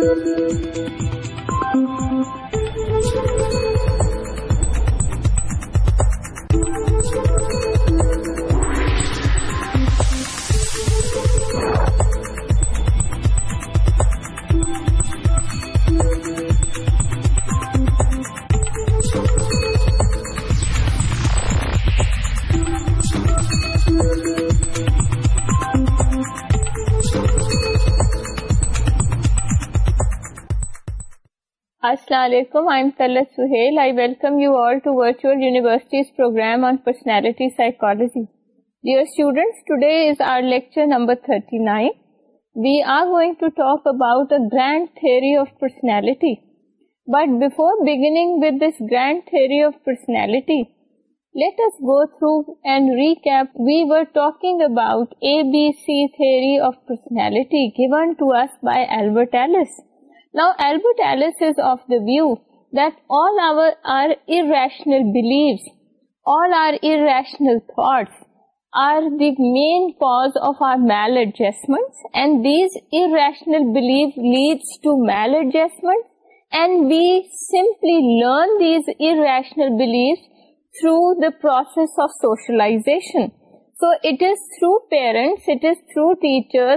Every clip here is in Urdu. Thank you. But being this گرینڈیٹ recap we ورگاٹری ناس view that all our maladjustment leads we simply learn these irrational beliefs through this socialisation so it is through parents through teacher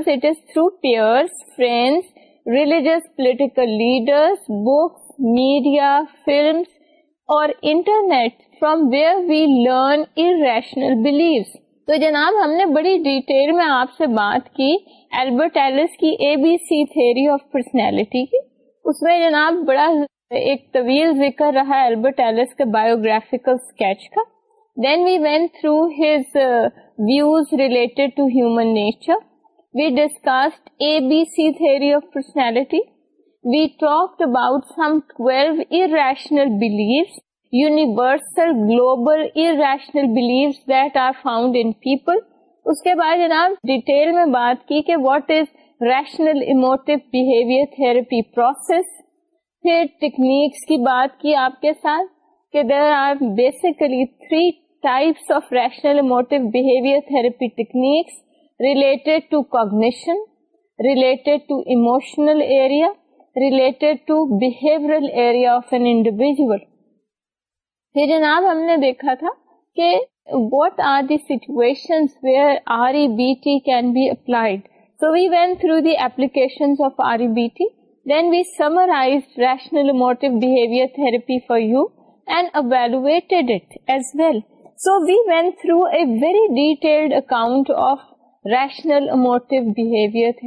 religious political leaders books media films اور internet from where we learn beliefs تو جناب ہم نے بڑی ڈیٹیل میں آپ سے بات کی البرٹ ایلس کی A B C theory of personality کی اس میں جناب بڑا ایک طویل ذکر رہا البرٹ ایلس کے بایوگرافیکل اسکیچ کا دین we went through his views related to human nature we discuss a theory of personality we talk about some twelve rational universal global میں بات کی what is rational therapy process techniques کی بات کی آپ کے ساتھ are basically three types of techniques relate cognition relate to emotional area related to behavioural یہ جناب ہم نے دیکھا تھا کہ what are دیشن can be applied so we went through the applications rational therapy for you and evaluate it as well so we went through a very detailed account of rational given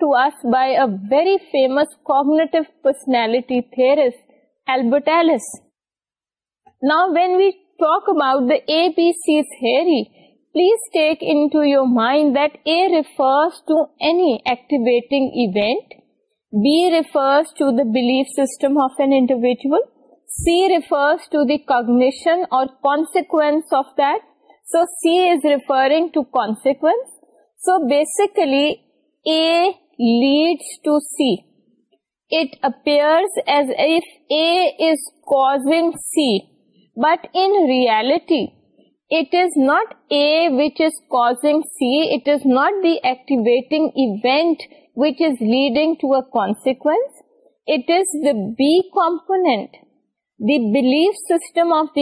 to us by اری فیمس کون we talk about the A B C three please take into your mind B ریفرسٹم C refers to دیکھنیشن اور بیمپینٹ دیسٹم آف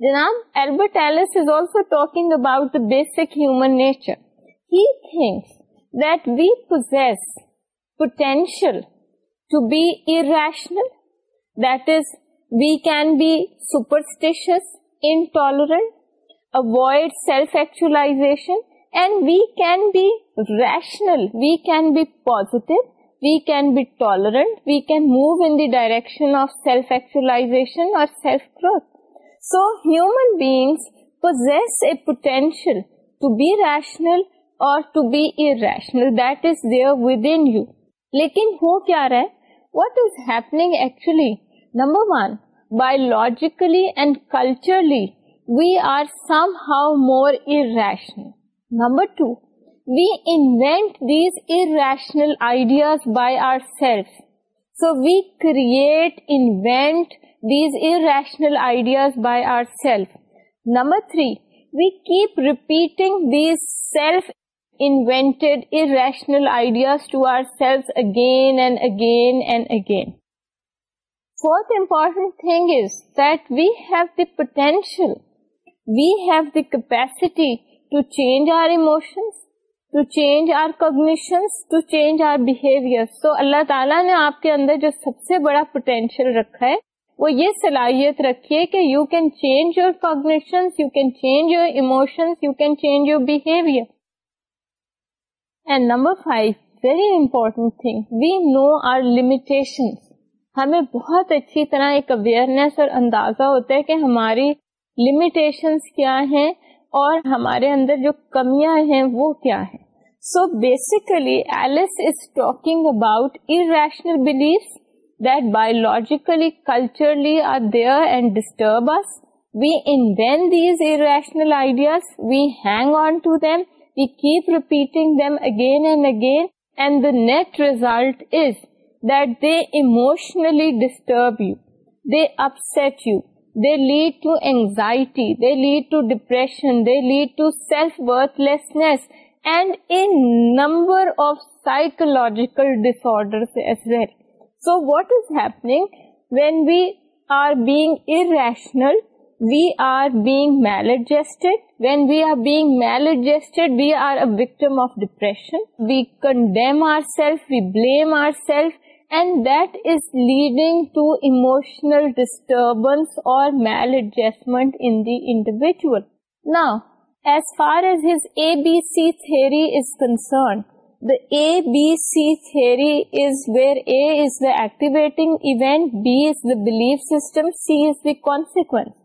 دیجوسیکلو talking about basic human nature he thinks that we possess potential to be irrational we can be superstitious and avoid self ایکچولا مو the direction of self ایکچولا potential to be rational or to be irrational that is there within you لیکن ہو کیا رہا ہے What is happening actually? Number one, biologically and culturally, we are somehow more irrational. Number two, we invent these irrational ideas by ourselves. So we create, invent these irrational ideas by ourselves. Number three, we keep repeating these self invented irrational ideas to are cell again and again and again fourth important is that we've the potential we have دیو change our emotions to change our cognitions to change our behaviour تو اللہ تعالیٰ نے آپ کے اندر جو سب سے بڑا پوٹینشیل رکھا ہے وہ یہ صلاحیت رکھی ہے کہ you can change your cognition you can change your emotion you can change your behaviour and number five very important thing we know our limitations ہمیں بہت اچھی طرح ایک اویئرنیس اور اندازہ ہوتا ہے کہ ہماری لمیٹیشنس کیا ہیں اور ہمارے اندر جو کمیاں ہیں وہ کیا ہیں so basically Ellis is talking about irrational belief that biologically culturally are there and disturb us we these irrational ideas we hang on to them lead to anxiety dead to depressions a number of psychological disorder so what is happening when we are bag irrational we آرگ mile when we آرگ mile depression disturbance maladjustment نا C three is concerning B is the belief system C is the consequence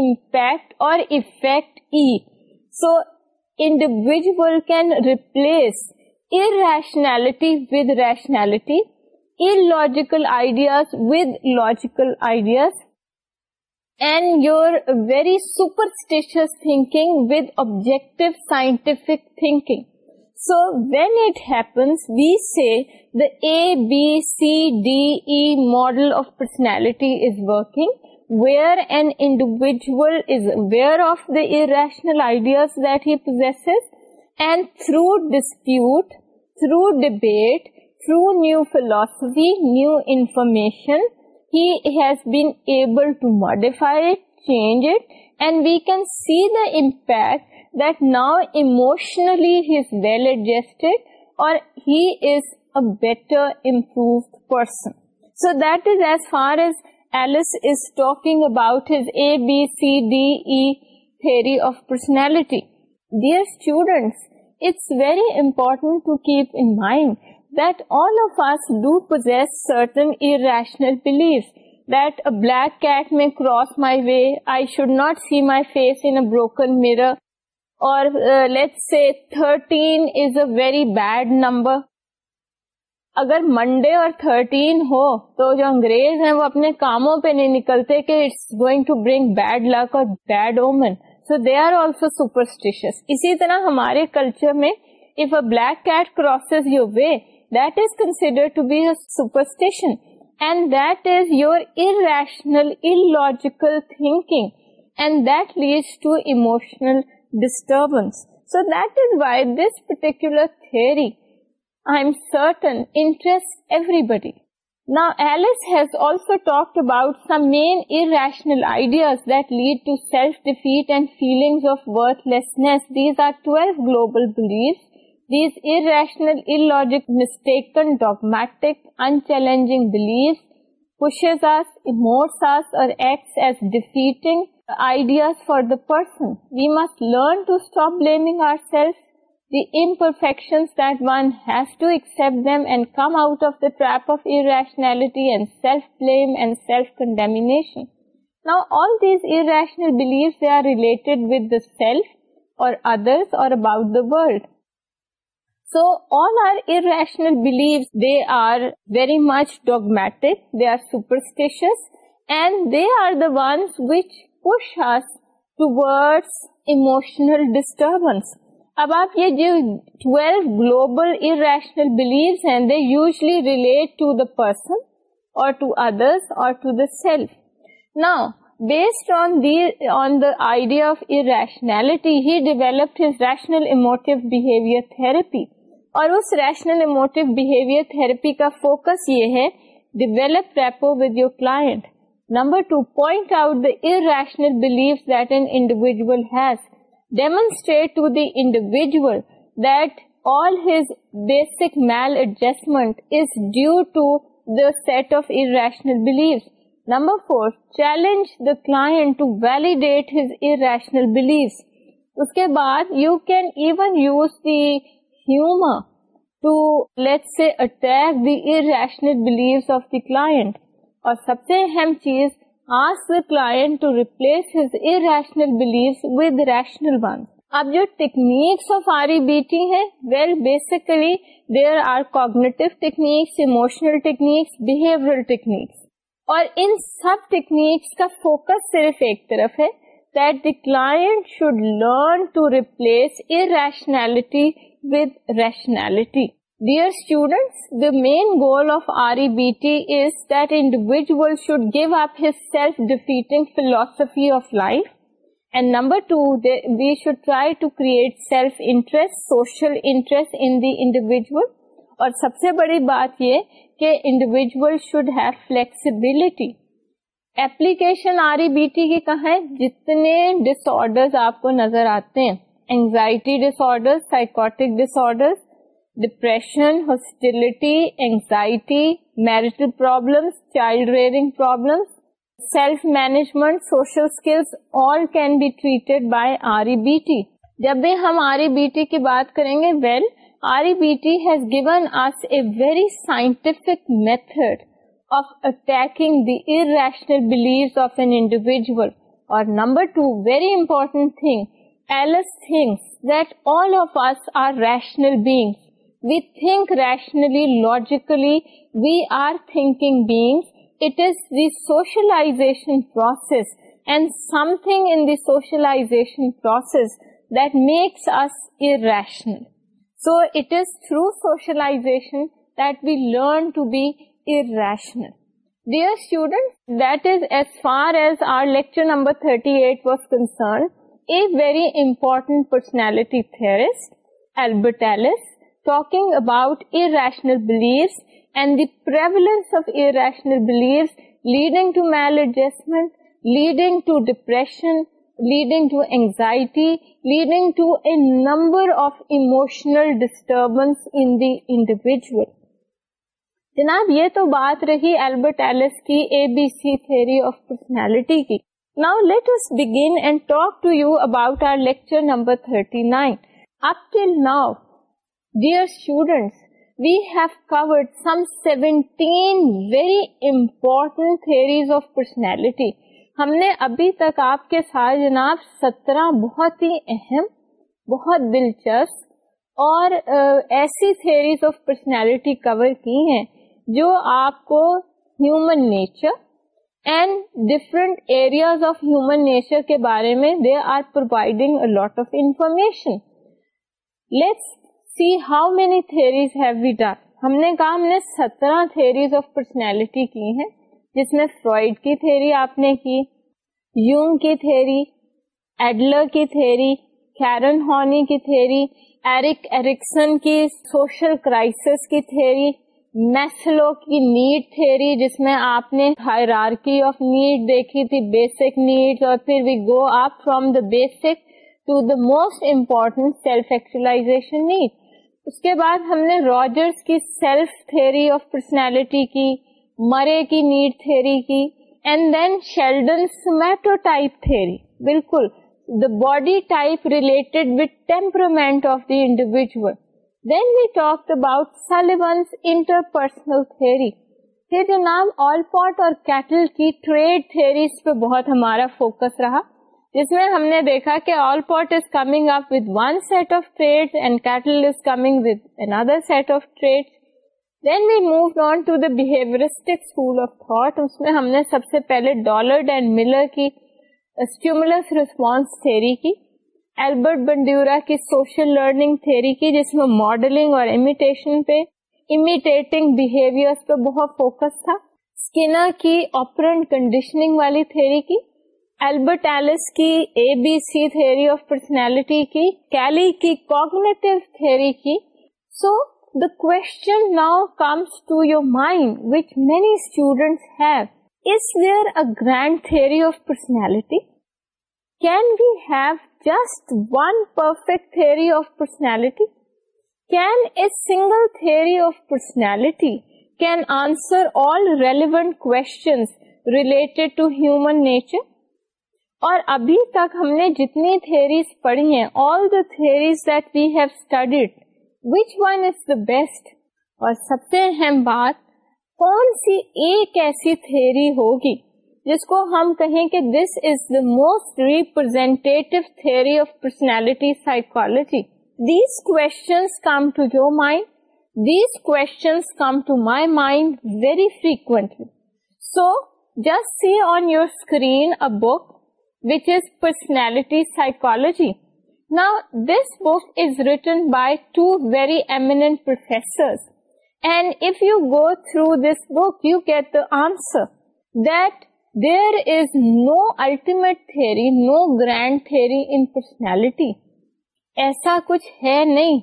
impact اور effect E so individual can replace irrationality with rationality E logical ideas with logical ideas and your very superstitious thing with object scientific thinking so when it happens we see the B C D E model of personality is working where and individual ideas and through dispute Thar debate through new philosophy new affirmation has بیبلفائی change we can see داپیکٹ that ناؤشنلیڈ اور L talking about his A B C D E three of personality dear students rational please that a black cat میں cross my way I should not see my face in a broken mirror اور thirty is a very bad number اگر منڈے اور تھرٹین ہو تو جو انگریز ہیں وہ اپنے کاموں پہ نہیں نکلتے کہ it's going to to to bring bad bad luck اور omen so so they are also اسی طرح ہمارے کلچر میں if a a black cat your your way that that that that is is is consider be superstition and and irrational in thinking leads emotional disturbance why this particular dogmatic انجنگ beliefs us ایموس اور the imperfection they are superstitious and they are the ones وس ٹوور اموشنل ڈسٹربنس اب آپ یہ جو ٹویلو گلوبل ارشنل بلیوس ہیں they usually relate to the person اور ٹو ادرس اور ٹو دا سیلف نا based on the on the idea of irrationality he developed his rational emotive behaviour therapy اور اس ریشنل اموٹیو بہیویئر تھراپی کا فوکس یہ ہے develop rapport with your client number two point out the irrational belief that an individual has demonstrates number four challenge the client to validate his irrational اس کے بعد you can even use the humour ٹوک دیشنل بلیوس آف دی کلاس اور سب سے اہم چیز irrational beliefs with rational ones. ان سب ٹیکنیکس کا فوکس صرف ایک طرف ہے client should learn to replace irrational with rationality dear students main goal of R E B T individual should give up self defeating philosophy of life numbers in the individual اور سب سے بڑی بات یہ کہ individual should have flexibility application R E B T کی کہاں جتنے ڈسر آپ کو نظر آتے ہیں anxiety disorder psychotic disorder depression, hostility, anxiety, marital problems, child rearing problems, self-management, social skills, all can be treated by REBT. جب بھی ہم آری بی ٹی کی بات کریں گے well R B T has given us a very scientific method of attacking the irrational belief of an individual اور number two very important thing Ellis thinks that all of us are rational beings ویشنلی logically we are think bag is سوشلائزیشنگائزیشنل سو اٹ تھرو سوشلائزیشن درن to بیشنل the are student as فارچر very important personality theories talking about irrational beliefs and the prevalence of irrational beliefs leading to maladjustment, leading to depression, leading to anxiety, leading to a number of emotional disturbance in the individual. جناب یہ تو بات رہی البرٹ ایلس کی A B C theory of personality کی now let us begin and talk to you about our lecture number 39 nine up till now dear students we have covered some seventy ہم نے ابھی تک آپ کے ساتھ جناب سترہ بہت بہت ہی اہم دلچسپ اور ایسی تھیریز آف پرسنالٹی کور کی ہیں جو آپ کو human nature and different areas of human nature کے بارے میں they are providing lot of information let's how done. ہم نے کہا ہم نے سترہ تھیریز آف پرسنالٹی کی ہیں جس میں فرائڈ کی تھیری آپ نے کی یونگ کی تھیری ایڈلر کی تھیری کیرن ہارنی کی تھیری ایرک ایرکسن کی سوشل کرائسس کی تھیری میسلو کی نیڈ تھیری جس میں آپ نے ہائرارکی آف نیڈ دیکھی تھی بیسک نیڈ اور پھر we go up from the basic to the most important self actualisation need اس کے بعد ہم نے راجرس کی سیلف آف پرسنالٹی کی مرے کی نیڈ تھیری کی and then Sheldon somatotype theory بالکل the body type related of the individual then we talk about Sullivan's interpersonal یہ جو نام آل پاٹ اور کیٹل کی ٹریڈ تھیریز پہ بہت ہمارا فوکس رہا جس میں ہم نے دیکھا کہ Allport is coming up with one set of trait and Cattell is coming with another set of trait then we move on to the behaviouristic school of thought اس میں ہم نے سب سے پہلے ڈالرڈ اینڈ ملر کی اسٹیومولس ریسپانس تھیری کی البرٹ بنڈیورا کی سوشل لرننگ تھیری کی جس میں ماڈلنگ اور امیٹیشن پہ امیٹیٹنگ بہیویئر پہ بہت فوکس تھا اسکنر کی آپرنٹ کنڈیشننگ والی تھیری کی البرٹ ایلس کی A B C theory of personality کی کیلی کی کوگنیٹو تھیوری کی so the question now comes to your mind which many students have is there مائنڈی grand theory of personality can we have just one perfect theory of personality can a single theory of personality can answer all relevant questions related to human nature اور ابھی تک ہم نے جتنی تھیریز پڑھی ہیں all the the that we have studied which one is best اور سب سے اہم بات کون سی ایک ایسی تھیری ہوگی جس کو ہم کہیں کہ this is the most representative theory of personality psychology these to your mind these to my mind very frequently so just see on your screen a book which is personality psychology. Now this book is written by two very eminent professors and if you go through this book you get the answer that there is no ultimate theory, no grand theory in personality. ایسا کچھ ہے نہیں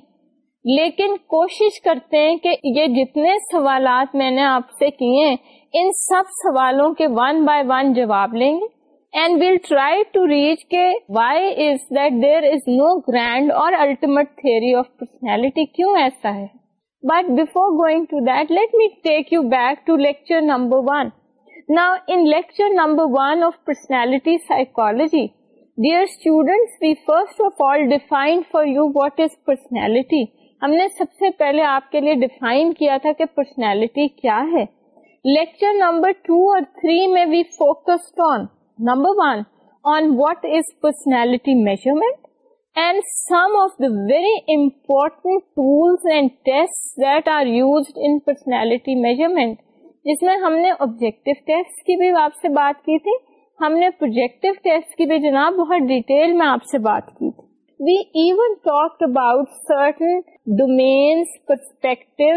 لیکن کوشش کرتے ہیں کہ یہ جتنے سوالات میں نے آپ سے کیے ان سب سوالوں کے ون بائی ون جواب لیں گے and we'll try to to to reach کے why is is is that that there no اور ultimate of of of personality personality personality کیوں ایسا ہے but before going let me take you you back lecture lecture number number one one now in psychology dear students we first all for what ہم نے سب سے پہلے آپ کے لیے ڈیفائن کیا تھا کہ پرسنالٹی کیا ہے لیکچر نمبر ٹو اور تھری میں we focused on number one on what personality میں ہم نے آبجیکٹو ٹیسٹ کی بھی آپ سے بات کی تھی ہم نے پروجیکٹو ٹیسٹ کی بھی جناب بہت ڈیٹیل میں آپ سے بات کی تھی we even talk about certain domains perspective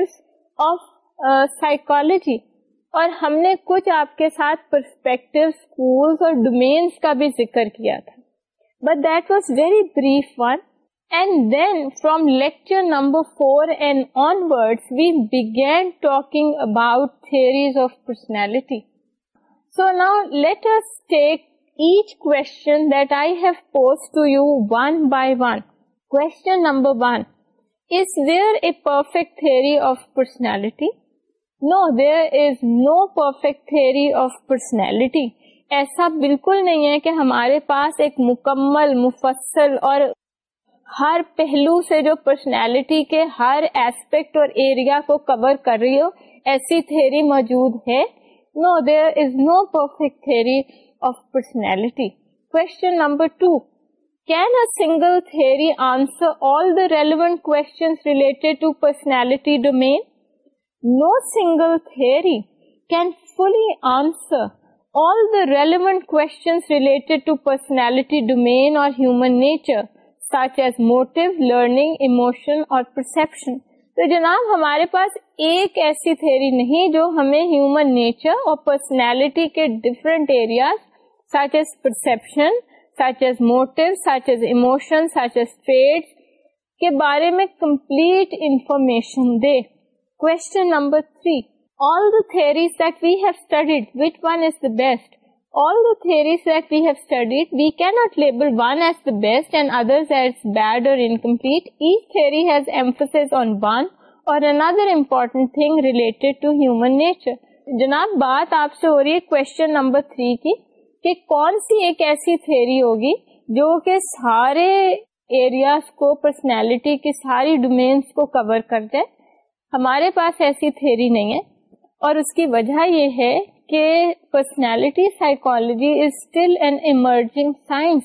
of psychology اور ہم نے کچھ آپ کے ساتھ پرسپیکٹو اسکولس اور ڈومینس کا بھی ذکر کیا تھا but that was very brief one and then from lecture number four and onwards we begin talking about theories of personality so now let us take each question that I have pose to you one by one question number one is there a perfect theory of personality no there is no perfect theory of personality ایسا بالکل نہیں ہے کہ ہمارے پاس ایک مکمل مفصل اور ہر پہلو سے جو پرسنالٹی کے ہر ایسپیکٹ اور ایریا کو کور کر رہی ہو ایسی تھیری موجود ہے no there is no perfect theory of personality can a single theory answer all the relevant کو no single theory can fully answer all the relevant questions related to personality domain or human nature such as motive, learning, emotion or perception. تو جناب ہمارے پاس ایک ایسی تھیری نہیں جو ہمیں ہیومن نیچر اور پرسنالٹی کے different areas such as perception such as motive such as emotion such as کے بارے میں کمپلیٹ انفارمیشن دے Question number All All the the the the theories theories that that we we we have have studied, studied, which one one one is best? best cannot label as as and others bad or or incomplete. Each theory has emphasis on another important thing related to human nature. جناب بات آپ سے ہو رہی ہے کوشچن نمبر کی کہ کون سی ایک ایسی تھیری ہوگی جو کہ سارے ایریاز کو پرسنالٹی کی ساری ڈومینس کو کور کر جائے ہمارے پاس ایسی تھیری نہیں ہے اور اس کی وجہ یہ ہے کہ personality psychology is still an emerging science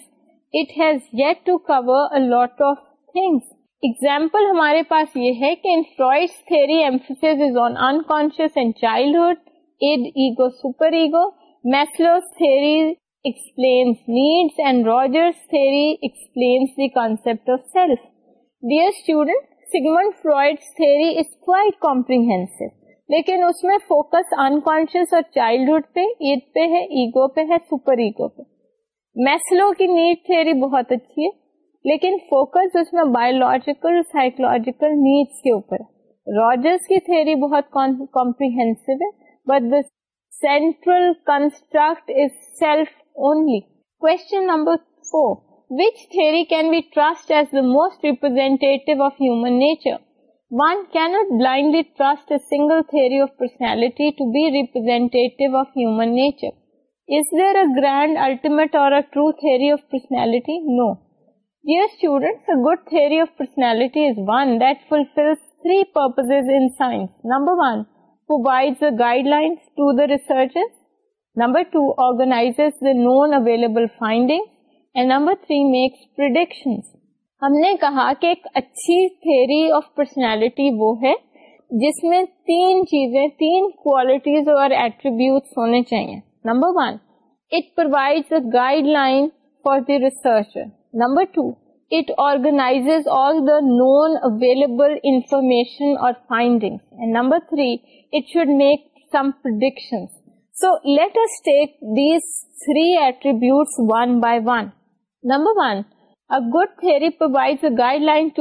it has yet to cover a lot of things example ہمارے پاس یہ ہے کہ in Freud theory emphasis is on unconscious and childhood id ego super ego Maslow's theory explains needs and Rogers theory explains the concept of self dear student Sigmund Freud theory is quite comprehensive لیکن اس میں فوکس انکانشیس اور چائلڈہڈ پہ عید پہ ہے ایگو پہ ہے سپر ایگو پہ میسلو کی نیڈ تھیری بہت اچھی ہے لیکن فوکس اس میں بایولوجیکل اور سائیکولوجیکل نیڈس کے اوپر راجرس کی تھیری بہت کمپریہینسو ہے but the central construct is self only question number four رینسٹ ایز دا موسٹ ریپرزینٹیلریس نوڈنٹس no available number three Max کہ ایک اچھی تھیری آف پرسنالٹی وہ ہے جس میں تین چیزیں تین کوالٹیز اور ہونے چاہیے guideline for the researcher number two it organise all the known available information اور گڈ فنشنائز known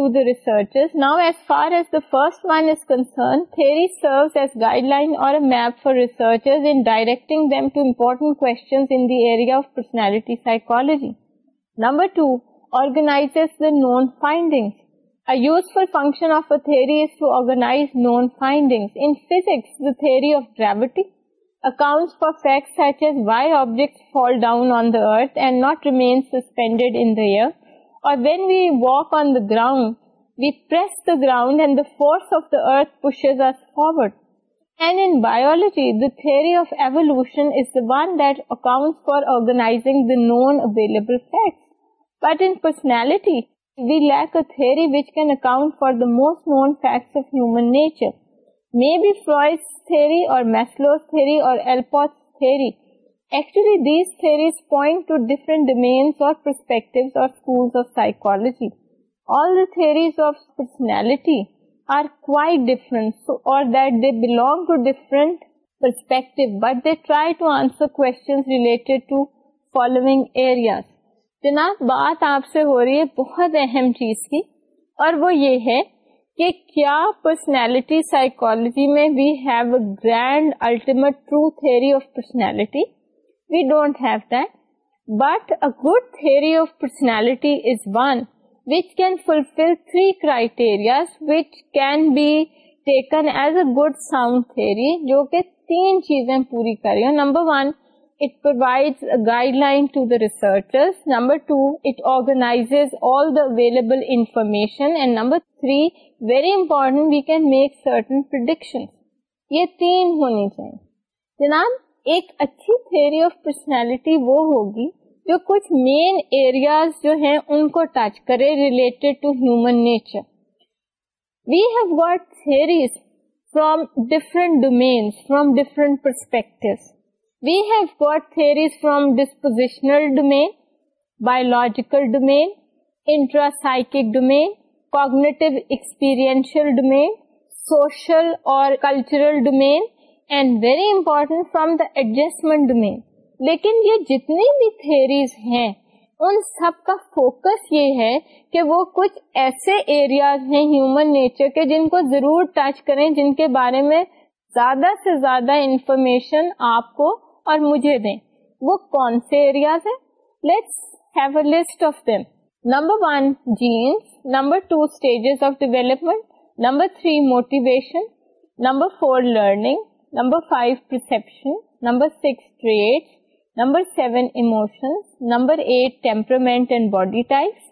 finding gravity accounts for facts such as why objects fall down on the earth and not remain suspended in the air or when we walk on the ground, we press the ground and the force of the earth pushes us forward. And in biology, the theory of evolution is the one that accounts for organizing the known available facts. But in personality, we lack a theory which can account for the most known facts of human nature. May be Freud three اور اور اور اور actually these point to domains of different that following areas جناب بات آپ سے ہو رہی ہے بہت اہم چیز کی اور وہ یہ ہے کہ کیا پرسنالٹی سائیکالوجی میں we have a grand ultimate true الٹی of personality we don't have that but a good theory of personality is one which can fulfil three criterias which can be taken as a good sound گا جو کہ تین چیزیں پوری کری ہوں number one it it provides a guideline to the the researchers. Number number two, organizes all available information. And three, very important, we can make certain predictions. یہ تین ہونی چاہیے جناب ایک اچھی تھیوری آف پرسنالٹی وہ ہوگی جو کچھ مین ایریاز جو ہیں ان کو ٹچ کرے related to human nature got theories from from different perspective گوٹریز from dispositional biological اور جتنی بھی تھریز ہیں ان سب کا فوکس یہ ہے کہ وہ کچھ ایسے ایریاز ہیں ہیومن نیچر کے جن کو ضرور ٹچ کریں جن کے بارے میں زیادہ سے زیادہ انفارمیشن آپ کو اور مجھے دیں وہ کون سے ایریاز ہیں let's have a list of them number one genes number two stages of development number three motivation number four learning number five perception number six trait number seven emotions number eight temperament and body types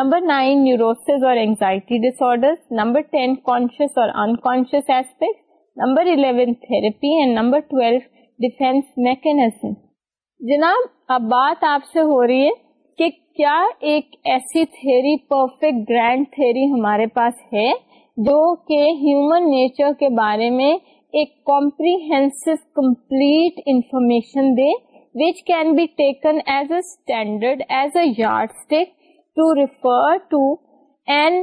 number nine neurosis اور anxiety disorder number ten conscious اور unconscious aspect number eleven therapy and number twelve defence mechanism جناب اب بات آپ سے ہو رہی ہے کہ کیا ایک ایسی تھیری پرفیکٹ گرینڈ تھیری ہمارے پاس ہے جو کہ ہیومن نیچر کے بارے میں ایک کمپلیٹ انفارمیشن دے which can be taken as a standard as a yardstick to to refer and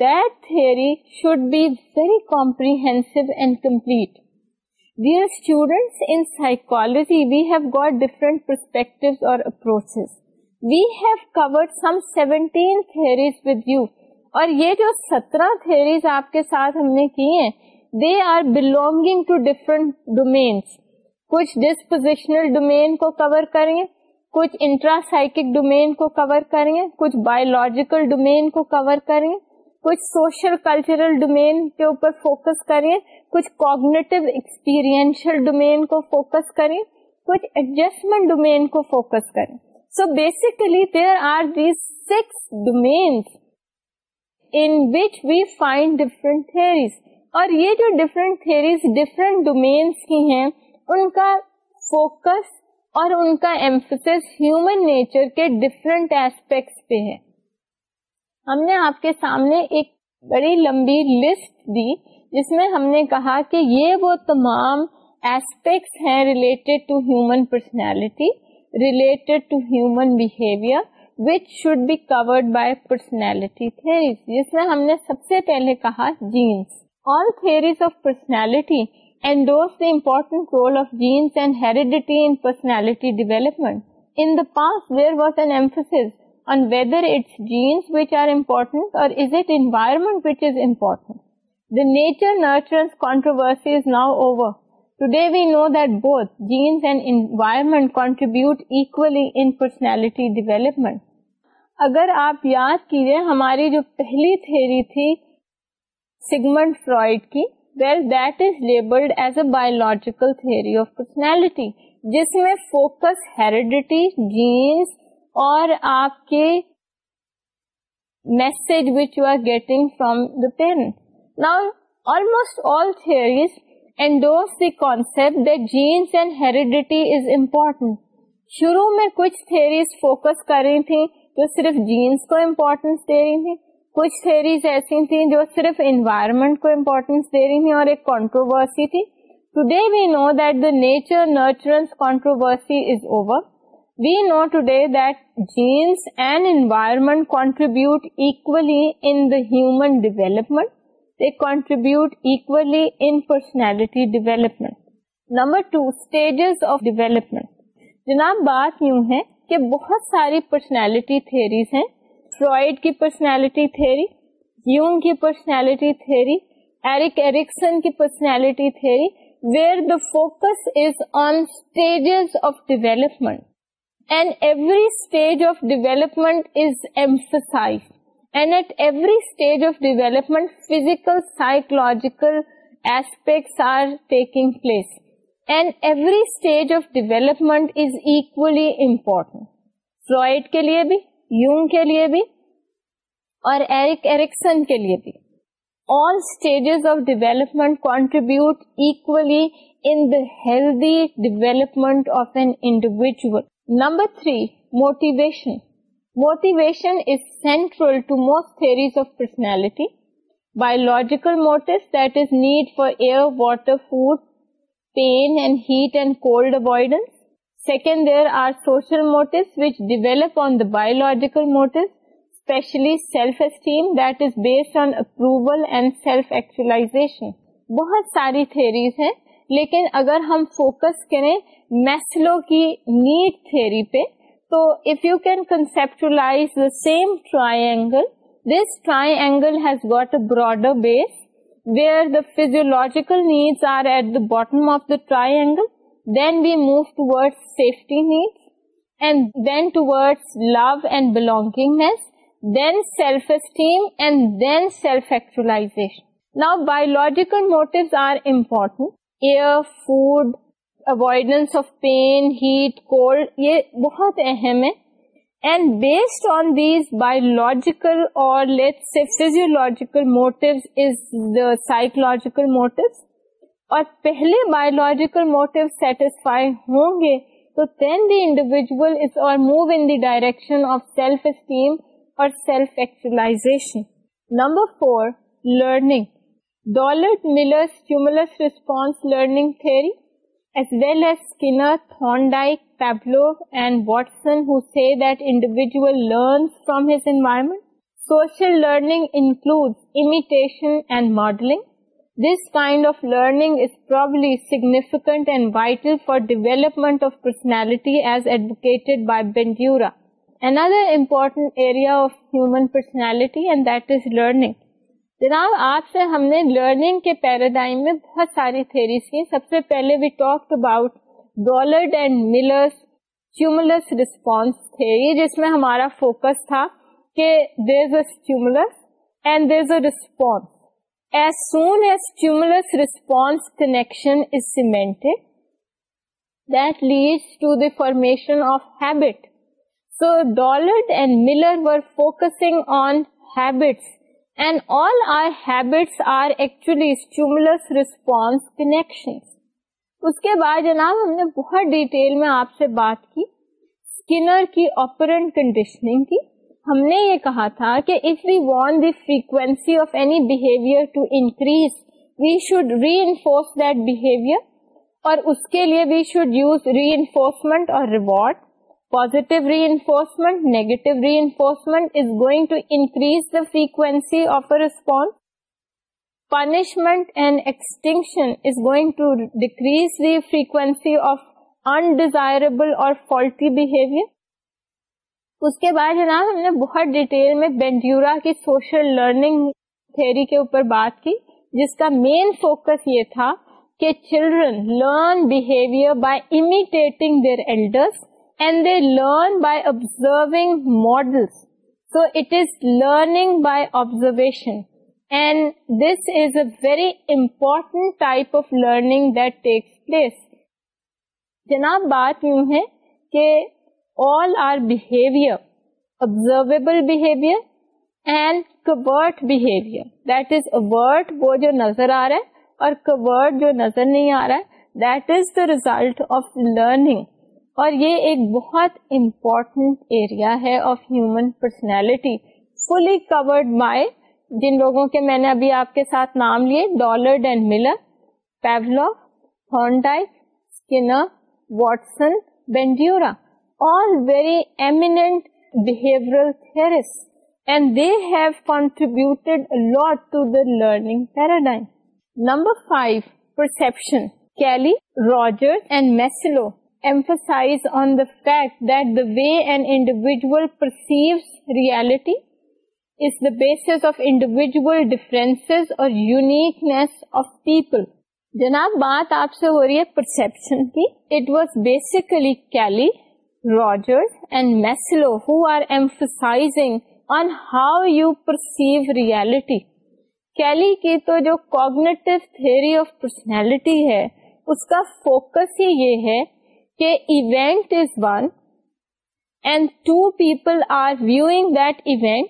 that theory should be very comprehensive and complete dear students we have got different perspective اور approaches we have covered some seventy اور جو سترہ تھیریز آپ کے ساتھ ہم نے کیے ہیں they are belonging to different domains کچھ ڈسپوزیشنل ڈومین کو کور کریں کچھ انٹراسائک ڈومین کو کور کریں کچھ بایولوجیکل ڈومین کو کور کریں کچھ سوشل کلچرل ڈومین کے اوپر فوکس کریں کچھ کوگنیٹو ایکسپیرئنشل ڈومین کو فوکس کریں کچھ ایڈجسٹمنٹ ڈومین کو فوکس کریں so basically there are these six domains in which we find different theories اور یہ جو ڈفرینٹ تھیریز ڈفرینٹ ڈومینس کی ہیں ان کا فوکس اور ان کا ایمفس ہیومن نیچر کے ڈفرینٹ ایسپیکٹس پہ ہے ہم نے آپ کے سامنے ایک بڑی لمبی لسٹ دی جس میں ہم نے کہا کہ یہ وہ تمام ایسپیکٹس ہیں related to human personality related to human behaviour which should be covered by personality theories جس میں ہم نے سب سے پہلے کہا genes all theories of personality endorse the important role of genes and heredity in personality development in the past there was an emphasis on whether it's genes genes which which are important important. or is is is it environment environment The nature-nurturance controversy now over. Today we know that both and contribute equally in personality development. اگر آپ یاد کیجیے ہماری جو پہلی تھیری تھی سگمنڈ فرائڈ کی well that is labelled as a biological theory of personality جس میں فوکس ہیریڈیٹی جینس اور آپ کے message which you are getting from the now almost all the concept that genes and heredity is important شروع میں کچھ تھیریز فوکس کر رہی تھیں جو صرف جینس کو امپورٹینس دے رہی تھیں کچھ تھیریز ایسی تھیں جو صرف انوائرمنٹ کو امپورٹینس دے رہی تھیں اور ایک کانٹروورسی تھی today we know that the nature nurturance controversy is over we know today that genes and کانٹریبیوٹلی جناب بات یو ہے کہ بہت ساری پرسنالٹیری فرائڈ کی پرسنالٹی تھیری یونگ کی پرسنالٹی تھری ایرک ایرکسن کی personality theory where is ages of development جیکلپس place every stage of developmentally important Freud کے لیے بھی یونگ کے لیے بھی اور ڈیویلپمنٹ کانٹریبیوٹ ایکلی این دادی development of an individual number three motivation motivations second موٹروجیکل بہت ساری تھریز ہیں لیکن اگر ہم فوکس کریں میسلو کی نیڈ تھیری پہ تو if you can the same angle this triangle has got a broader base where the physiological needs are at the bottom of the triangle then we move ٹوڈ safety needs love and belongingness then self esteem then سیلفلائزیشن love biological motive are important air food avoidance of pain heat cold یہ بہت اہم ہے and based on these biological اور لیٹ سے physiological motto is the psychological motive اور پہلے بایولوجیکل موٹو سیٹسفائی ہوں گے تو دین دی انڈیویژل از اور move in direction of self esteem اور self actualisation number four learning Dollard Miller's Cumulus Response Learning Theory as well as Skinner, Thorndike, Pavlov and Watson who say that individual learns from his environment. Social learning includes imitation and modeling. This kind of learning is probably significant and vital for development of personality as advocated by Bandura. Another important area of human personality and that is learning. جناب آج سے ہم نے لرننگ کے پیراڈائم میں بہت ساری تھیریز کی سب سے پہلے we talk about Dollard and Miller's stimulus response theory جس میں ہمارا فوکس تھا کہ there is a stimulus and there is a response as soon as stimulus response connection is cemented that lead to the formation of habit so Dollard and Miller were focusing on habits اس کے بعد جناب ہم نے بہت ڈیٹیل میں آپ سے بات کی اسکنر کی آپرنٹ کنڈیشننگ کی ہم نے یہ کہا تھا کہ if we want the frequency of any بہیویئرسر اور اس کے لیے we should use reinforcement اور reward positive reinforcement, reinforcement negative is is going to increase the frequency of a response. Punishment and extinction going to decrease the frequency of undesirable or faulty behavior. اس کے بعد جناب ہم نے بہت ڈیٹیل میں بینڈیورا کی سوشل لرننگ تھیری کے اوپر بات کی جس کا مین فوکس یہ تھا کہ children learn behaviour by imitating their elders and they learn by observing models so it learning by observational learning جناب بات یوں ہے کہ آل آرہیویئر ابزرویبل اینڈ کورٹر آ رہا ہے اور کورٹ جو نظر نہیں آ رہا ہے that is the result of learning اور یہ ایک بہت امپورٹنٹ ایریا ہے of human personality fully covered by جن لوگوں کے میں نے ابھی آپ کے ساتھ نام لیے ڈالر اینڈ ملر پیولو ہونڈائی Skinner Watson Bandura all very eminent behaviour And they have contributed a lot to the learning paradigm. Number five, perception. Kelly, Rogers and Maslow emphasize on the fact the way and individual perceives reality is the base of individual difference اور جو کوگنیٹو تھیوری آف پرسنالٹی ہے اس کا فوکس ہی یہ ہے K event is 1 and 2 people are viewing that event,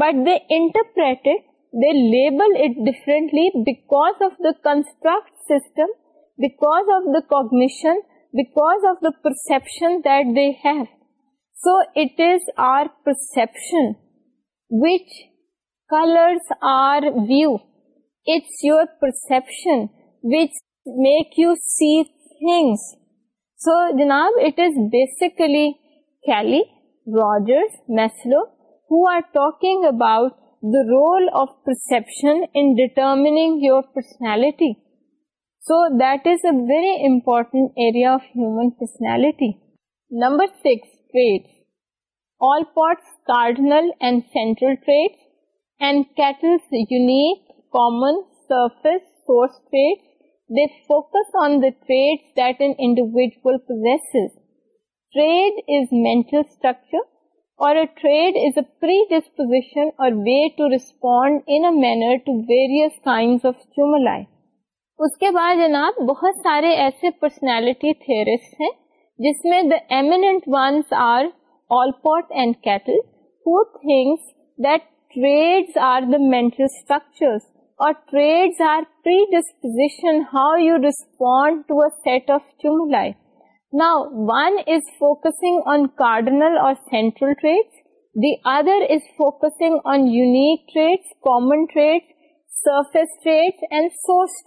but they interpret it, they label it differently because of the construct system, because of the cognition, because of the perception that they have. So it is our perception which colors our view. It's your perception which make you see things so جناب it role of personality so that is a very important area of human personality number six trait Allport's and central trait and Cattell's unique source س they focus on the traits that an individual possesses. Trade is mental structure or a trade is a predisposition or way to respond in a manner to various kinds of stimuli. اس کے بعد جناب بہت سارے ایسے پرسنالٹی تھیورسٹ ہیں جس میں the eminent ones are Allport and Cattell who thinks that trait are the mental structures traits the other is focusing common traits surface and source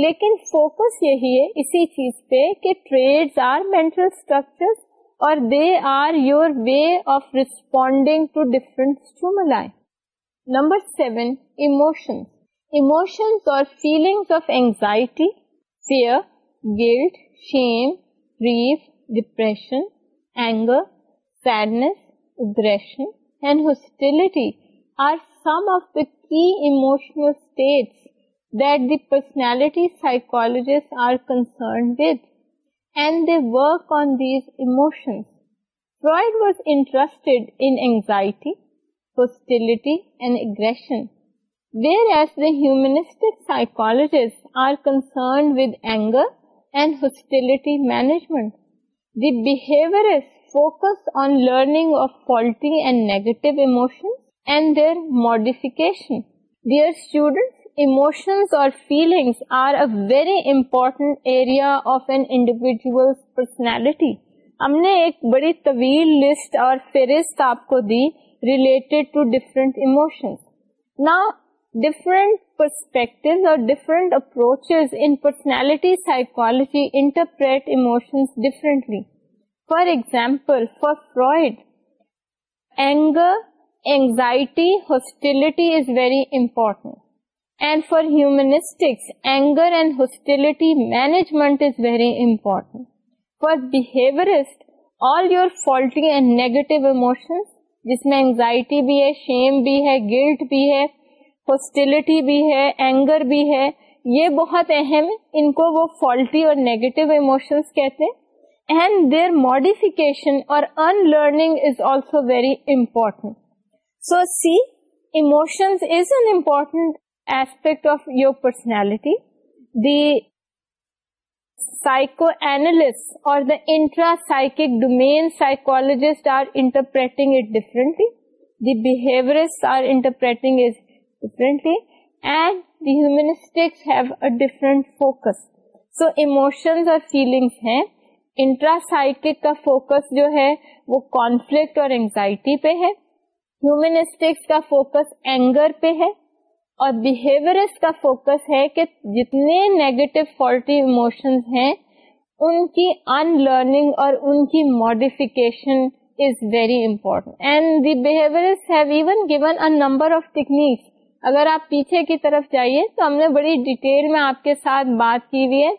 لیکن فوکس یہی ہے اسی چیز پہ کہ ٹریڈز آر مینٹل اسٹرکچر اور they are your way of responding to ملائی نمبر سیونٹی پرسنالٹی سائکالسٹیڈ اینزائٹی ہم نے ایک بڑی طویل لسٹ اور فہرست آپ کو دی ریلیٹیڈ ٹو ڈیفرنٹ ایموشنس نہ ڈفرنٹ پرسپیکٹوز اور different approaches in personality psychology interpret emotions differently for example for Freud anger anxiety hostility is very important and for humanists anger and hostility management is very important for behaviourists all your faulty and negative emotions جس میں انگزائٹی بھی ہے شیم بھی ہے گلٹ بھی ہے ہوسٹیلٹی بھی ہے اینگر بھی ہے یہ بہت اہم ان کو وہ فالٹی اور نیگیٹو ایموشنس کہتے ہیں اینڈ دیئر ماڈیفکیشن اور in learning is also very important so see emotions is an important aspect of your personality the analyst اور domain psychologist are interpreting so emotions اور فیلنگس ہیں انٹراسائک کا فوکس جو ہے وہ کانفلکٹ اور اینگزائٹی پہ ہے ہیومنسٹکس کا فوکس اینگر پہ ہے اور کا فوکس ہے کہ جتنے نیگیٹو فالٹی ایموشن ہیں ان کی ان لرننگ اور ان کی modification is very important and they have even given number of techniques اگر آپ پیچھے کی طرف جائیے تو ہم نے بڑی ڈیٹیل میں آپ کے ساتھ بات کی ہوئی ہے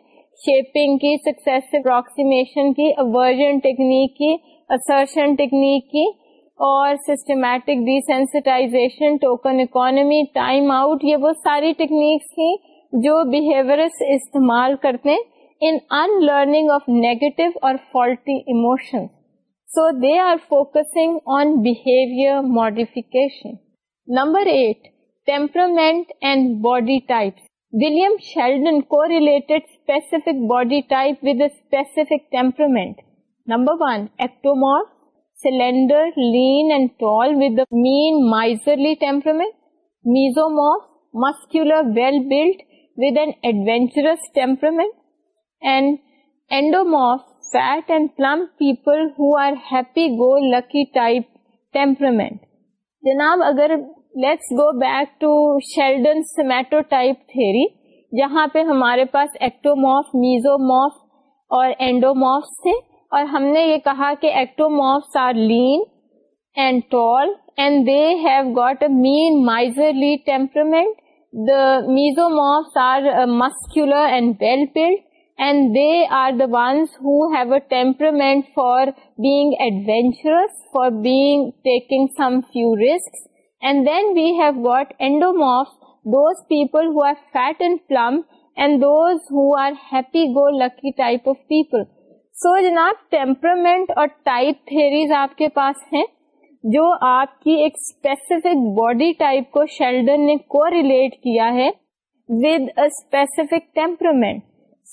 شیپنگ کی سکسیس اپروکسیمیشن کی ٹیکنیک کی اسرشن ٹیکنیک کی اور systematic D sensitisation token economy time out یہ وہ ساری ٹیکنیکس تھیں جو بہیورس استعمال کرتے ان ان لرننگ آف نیگیٹو اور faulty so they are focusing on behaviour modification number eight temperament and body types William Sheldon کو related specific body type with specific temperament number one ecto slender مین مائزرلیمنٹ mesomorph muscular well built with an adventurous and and fat and پلمل who are happy go lucky type temperament جناب اگر سمیٹو ٹائپ تھیری جہاں پہ ہمارے پاس ایکٹوموفوموف اور اور ہم نے یہ کہا کہ ecto are lean and and they have a مین مائزرلی temperament temperament for big taking risk then have got and those happy go lucky type of people so جناب ٹیمپرمنٹ اور ٹائپ تھیریز آپ کے پاس ہیں جو آپ کی ایک اسپیسیفک باڈی ٹائپ کو شیلڈن نے کو ریلیٹ کیا ہے with specific temperament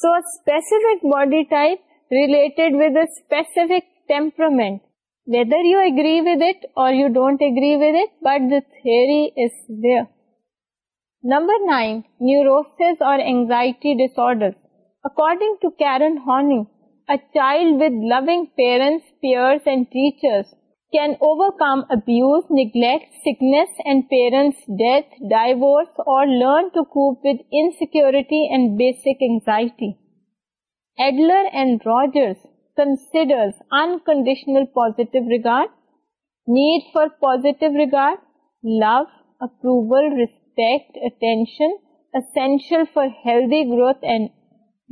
so specific body type related with specific temperament whether you agree with it or you don't agree with it but the theory is there number 9 neurosis or anxiety disorders according to karen horning child with لوگ پیرنٹس پیئر کم abuse neglect sickness death divorce اور لرن ٹو کو اینزائٹی ایڈلر اینڈ روجرس کنسیڈرڈیشنل positive regard need for positive regard love approval respect attention essential for healthy growth and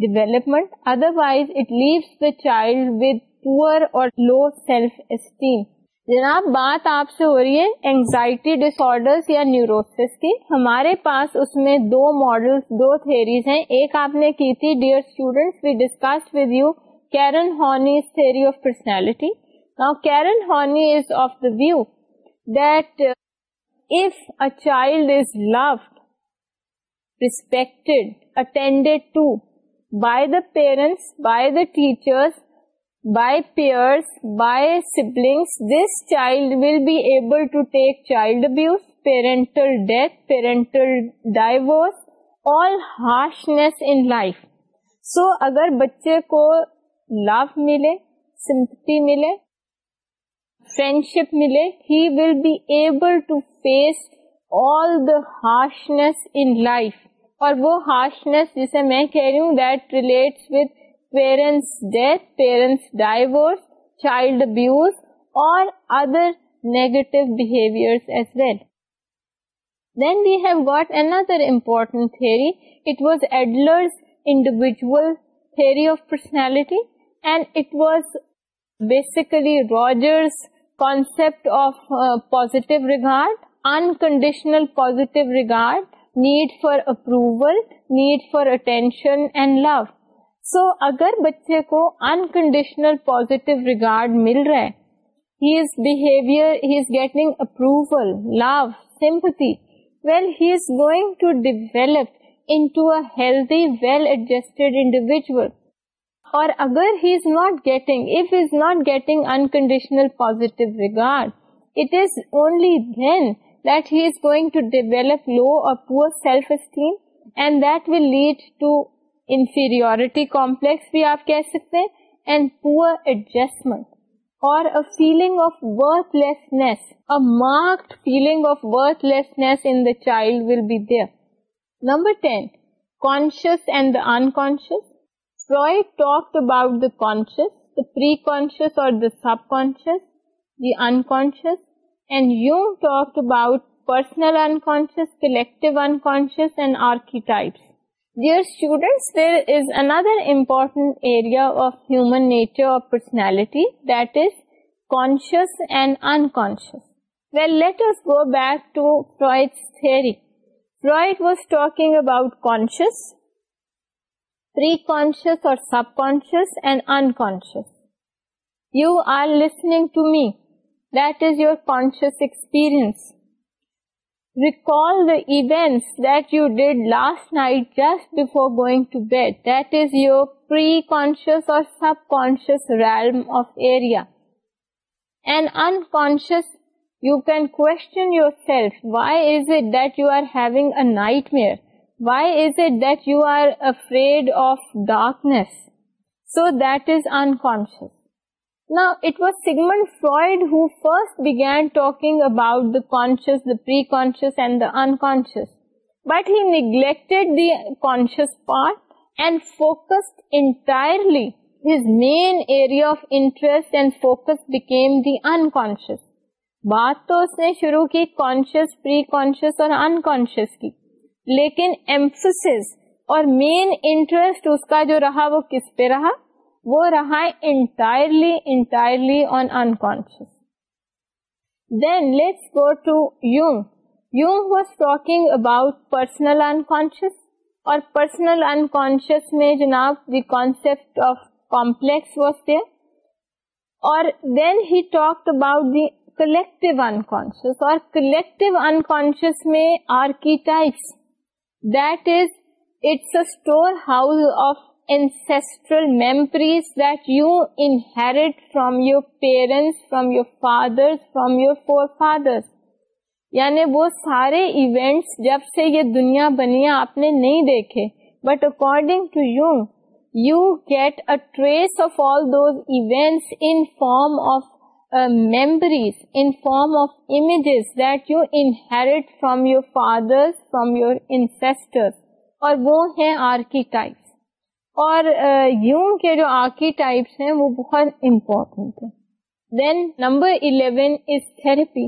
development. Otherwise, it leaves the child with poor or low self-esteem. جناب بات آپ سے ہو رہی ہے اینگزائٹی ڈس آرڈر یا نیوروسس کی ہمارے پاس اس میں دو ماڈل دو تھیریز ہیں ایک آپ نے کی تھی dear students we discuss with you Karen Horney theory of personality Karen Horney is of the view that if a child is loved respected attended to by the parents by the teachers this child will be ایو take child parental death parental divorce all harshness in life so اگر بچے کو لو ملے سمپتی ملے فرینڈشپ ملے he will be able harshness in life اور وہ ہارشنیس جسے میں کہہ رہی ہوں that relates with parents parents death divorce child abuse اور other negative as well individual of personality and it was basically concept concept of uh, positive regard unconditional positive regard need for approval need for attention کو انکنڈیشنل پوزیٹ ریگارڈ مل رہا ہے ان کانش ٹاک اباؤٹ داشیئس اور ان کو and you talk about personal ان کو سب کانشیس اینڈ ان کو that is your conscious experience. Recall the events that you did last night just before going to bed. That is your pre-conscious or subconscious realm of area. And unconscious, you can question yourself. Why is it that you are having a nightmare? Why is it that you are afraid of darkness? So that is unconscious. Now, it was Sigmund Freud who first began talking about the conscious, the pre-conscious and the unconscious. But he neglected the conscious part and focused entirely. His main area of interest and focus became the unconscious. بات تو اس نے شروع کی کانشیس پری کانشیس اور انکانشیس کی لیکن ایمفس اور مین انٹرسٹ اس کا جو رہا وہ کس پہ رہا وہ رہا entirely entirely on unconscious then let's go to Jung Jung was talking about personal unconscious اور پرسنل انکانشیس میں جناب the concept of complex was there اور then he talk about the collective unconscious اور کلیکٹو انکانشیس میں archetypes that is it's a storehouse of ancestral memories that you inherit from your parents, from your fathers, from your forefathers. یعنی وہ سارے ایونٹس جب سے یہ دنیا بنی آپ نے نہیں دیکھے but according to you you get a trace of all those events in form of memories in form of images that you inherit from your fathers from your ancestor اور وہ ہیں آرکیٹائ اور یوں کے جو آکی ٹائپس ہیں وہ بہت امپورٹنٹ ہیں then number 11 is therapy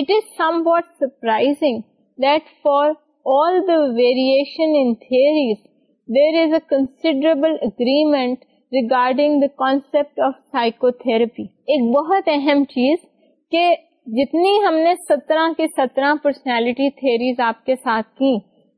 it is somewhat surprising that for all the variation in theories there is a considerable agreement regarding the concept of psychotherapy ایک بہت اہم چیز کہ جتنی ہم نے سترہ کی سترہ پرسنالٹی تھیریز آپ کے ساتھ کی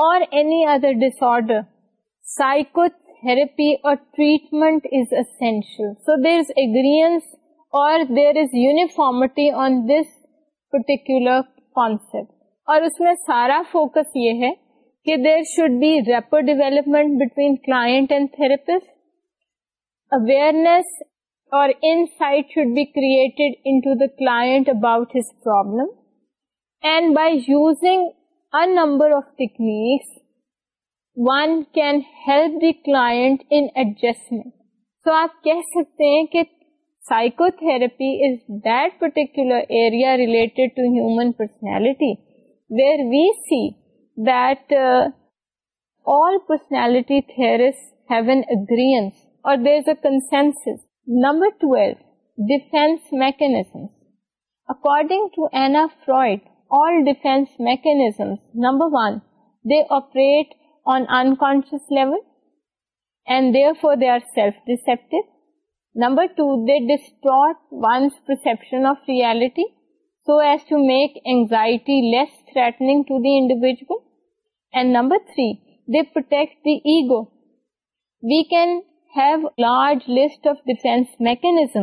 ڈسڈر سائکو تھرپی اور treatment is essential so there is اگر اور there is uniformity on this particular اور اس میں سارا فوکس یہ ہے کہ there should be rapport development between and therapist awareness اور about his problem number of techniques one can help the کلاسٹمنٹ سو آپ کہہ سکتے ہیں ایگ وی کین ہیو لارج لف ڈس میکمس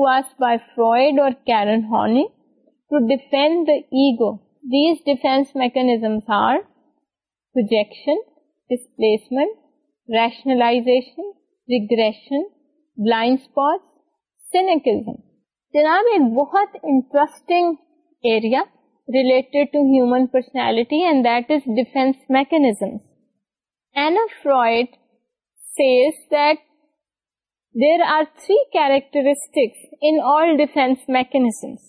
اور ایگزفس میکنیزمسیکشن displacement rationalising blind that there are defence mechanisms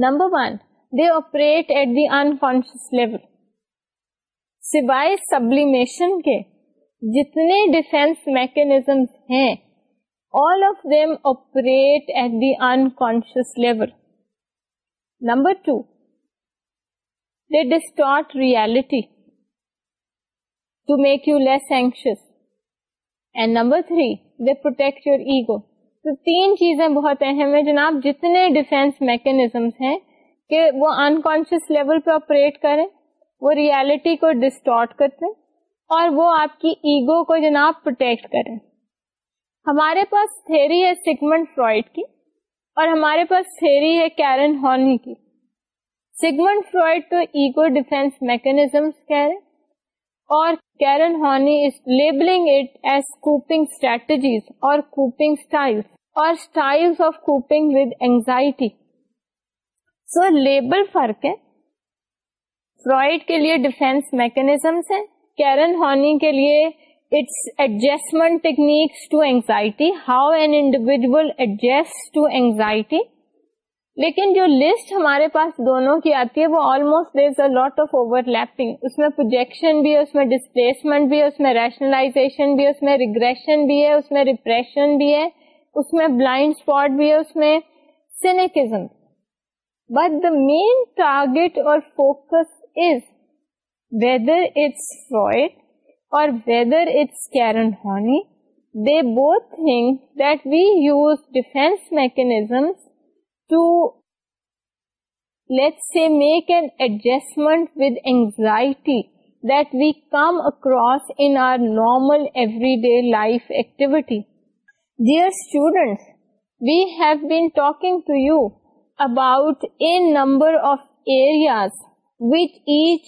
number one they operate at the unconscious level سوائے سبلیمیشن کے جتنے ڈیفینس میکنیزم ہیں all of them operate at the unconscious level number two they distort reality to make you less anxious and number three they protect your ego تو تین چیزیں بہت اہم ہیں جناب جتنے ڈیفینس میکنیزمس ہیں کہ وہ ان لیول پہ آپریٹ کریں وہ ریالٹی کو ڈسٹارٹ کرتے اور وہ آپ کی ایگو کو جناب پروٹیکٹ کریں ہمارے پاس تھیری ہے سیگمنٹ فرائڈ کی اور ہمارے پاس تھیری ہے کیرن ہارنی کی سیگمنٹ فرائڈ تو ایگو ڈیفینس میکنیزمس کہہ رہے اور Karen Horney is labelling it as coping strategies اور کوپنگ اسٹائل اور سو لیبل فرق ہے فرائڈ کے لیے ڈیفینس میکنیزمس ہیں کیرن ہارنی کے لیے it's adjustment techniques to how an individual adjust to anxiety لیکن جو لسٹ ہمارے پاس دونوں کی آتی ہے وہ almost there a lot of overlapping اس میں پروجیکشن بھی ہے اس میں ڈسپلیسمنٹ بھی ہے اس میں ریشنلائزیشن بھی ہے اس میں ریگریشن بھی ہے اس میں ریپریشن بھی ہے اس میں بلائنڈ اسپاٹ بھی ہے اس میں cynicism but the main target اور اور focus is whether whether it's it's Freud Karen they both think that we use defence to اورٹیویٹی dear students we have been talking to you about each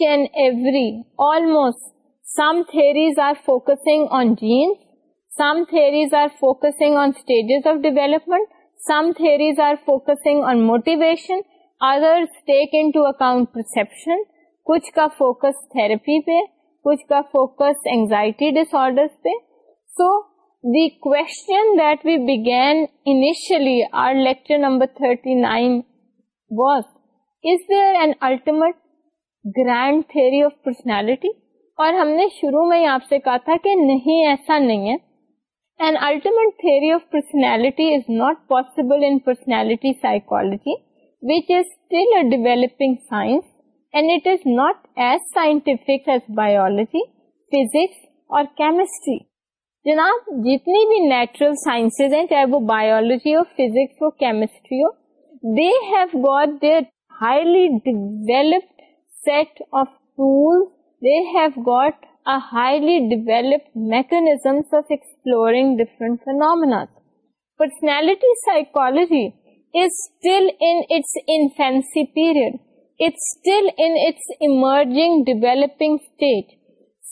and every آلموسٹریز are focusing genes some theories are focusing on stages of development some theories are focusing on motivation others perception کچھ کا فوکس تھیراپی پہ کچھ کا فوکس اینزائٹی ڈس آرڈر پہ سو دی کوٹی ninety grand theory of personality اور ہم نے شروع میں ہی آپ سے کہا تھا کہ نہیں ایسا نہیں ہے developing science and it is not as scientific as biology physics اور کیمسٹری جناب جتنی بھی نیچرل سائنسز ہیں چاہے وہ بایولوجی ہو فزکس ہو کیمسٹری ہو they have got their highly develop set of tools they have a highly mechanisms of exploring different phenomena personality psychology ازلسی period emerging developing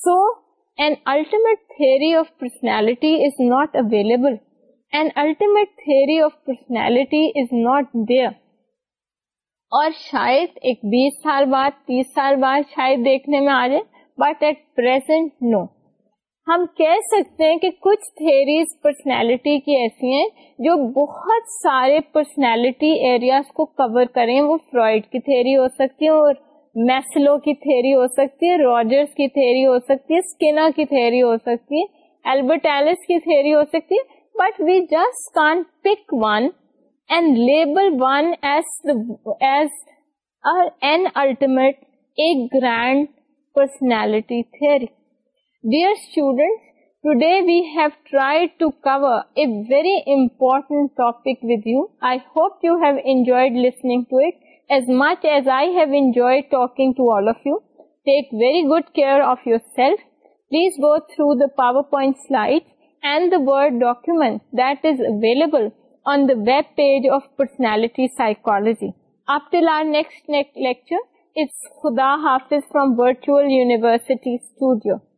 so an An ultimate ultimate theory theory of of personality personality is is not not available. there. But present now ہم سکتے ہیں کہ کچھ تھیریز پرسنالٹی کی ایسی ہیں جو بہت سارے پرسنالٹی ایریاز کو کور کریں وہ فرائڈ کی تھیری ہو سکتی ہے اور میسلو کی تھیری ہو سکتی ہے راجرس کی تھیری ہو سکتی ہے اسکینا کی تھیری ہو سکتی ہے کی تھیری ہو سکتی ہے but we just can pick one one and label as as an ultimate a grand personality theory dear today we have try to cover a very important topic with you I hope you have enjoyed listening to it PowerPoint and document that is available university studio